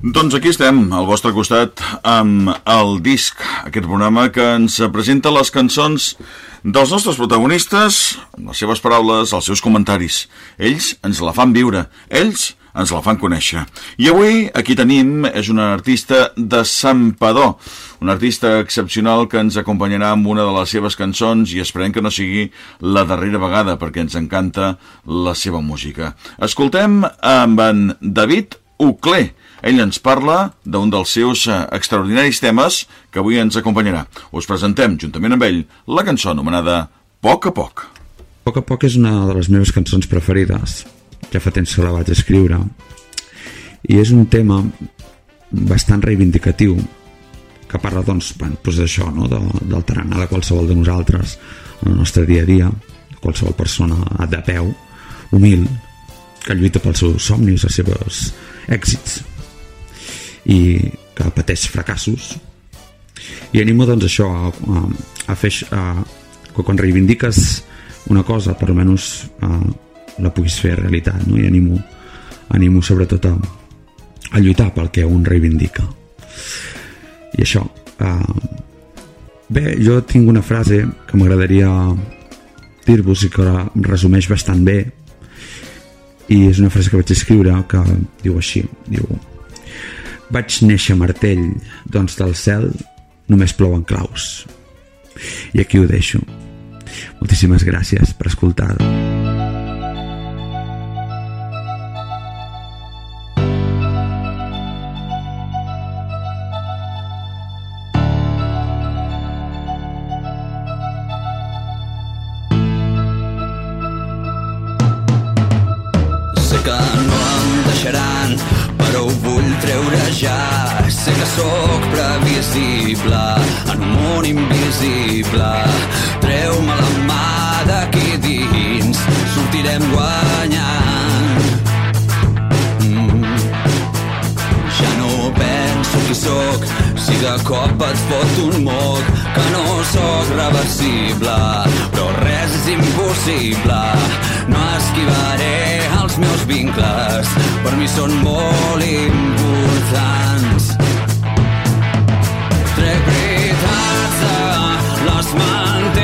Doncs aquí estem, al vostre costat, amb el disc, aquest programa que ens presenta les cançons dels nostres protagonistes, les seves paraules, els seus comentaris. Ells ens la fan viure, ells ens la fan conèixer. I avui aquí tenim, és una artista de Sant Padó, un artista excepcional que ens acompanyarà amb una de les seves cançons i esperem que no sigui la darrera vegada perquè ens encanta la seva música. Escoltem amb en David Ucler, ell ens parla d'un dels seus eh, extraordinaris temes que avui ens acompanyarà. Us presentem, juntament amb ell, la cançó anomenada Poc a poc. Poc a poc és una de les meves cançons preferides. Ja fa temps que la vaig escriure. I és un tema bastant reivindicatiu que parla doncs, doncs d'això, no? de, del tarannà de qualsevol de nosaltres en el nostre dia a dia, qualsevol persona de peu, humil, que lluita pels seus somnis, els seus èxits i que pateix fracassos i animo doncs això a, a, a fer a, que quan reivindiques una cosa per almenys a, la puguis fer realitat no? i animo, animo sobretot a, a lluitar pel que un reivindica i això uh, bé, jo tinc una frase que m'agradaria dir-vos i que resumeix bastant bé i és una frase que vaig escriure que diu així diu vaig néixer martell, doncs del cel només plouen claus. I aquí ho deixo. Moltíssimes gràcies per escoltar. Sé que no em deixaran ja. Sé que sóc previsible en un món invisible. Treu-me la mà d'aquí dins, sortirem guanyant. Mm. Ja no penso qui sóc, si de cop et fot un moc, que no sóc reversible, però res és impossible. No esquivaré els meus vincles, per mi són molt importants. Trec veritats de les mentides,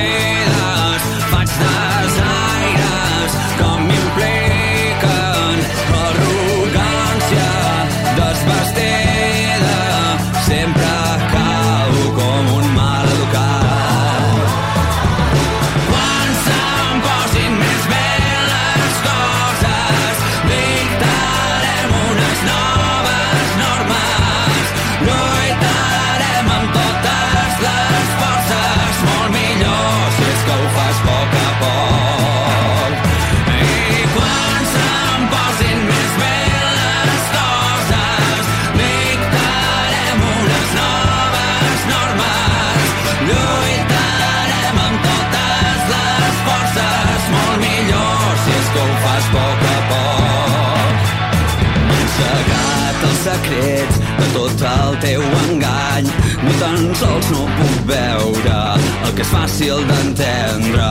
de tot el teu engany. Ni tan sols no puc veure el que és fàcil d'entendre.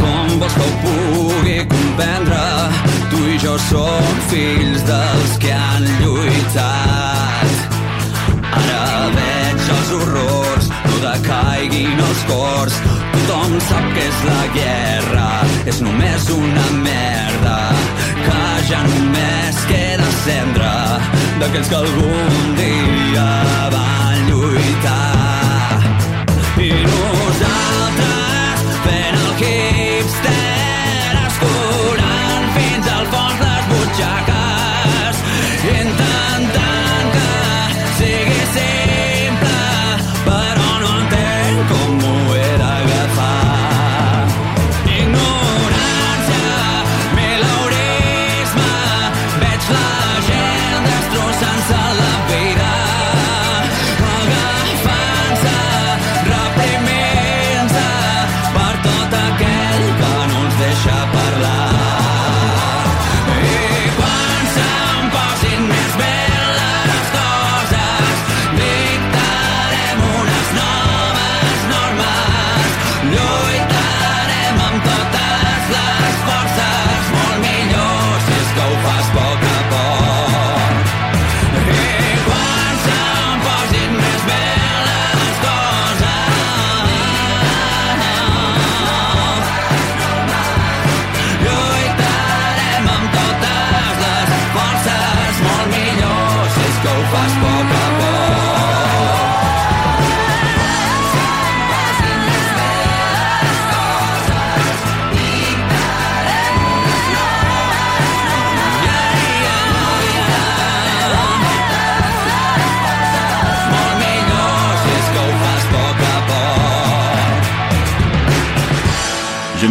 Com vols que ho pugui comprendre? Tu i jo som fills dels que han lluitat. Ara veig els horrors, no decaiguin els cors. Tothom sap que és la guerra, és només una merda. Que ja només queda cendra d'aquells que algun dia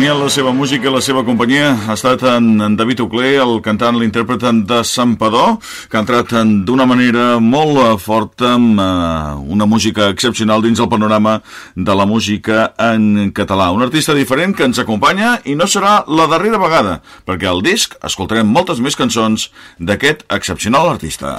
acompanyant la seva música i la seva companyia ha estat en, en David Ocler, el cantant, l'intèrpret de Sampador, que ha entrat en- d'una manera molt forta amb eh, una música excepcional dins el panorama de la música en català. Un artista diferent que ens acompanya i no serà la darrera vegada, perquè al disc escoltarem moltes més cançons d'aquest excepcional artista.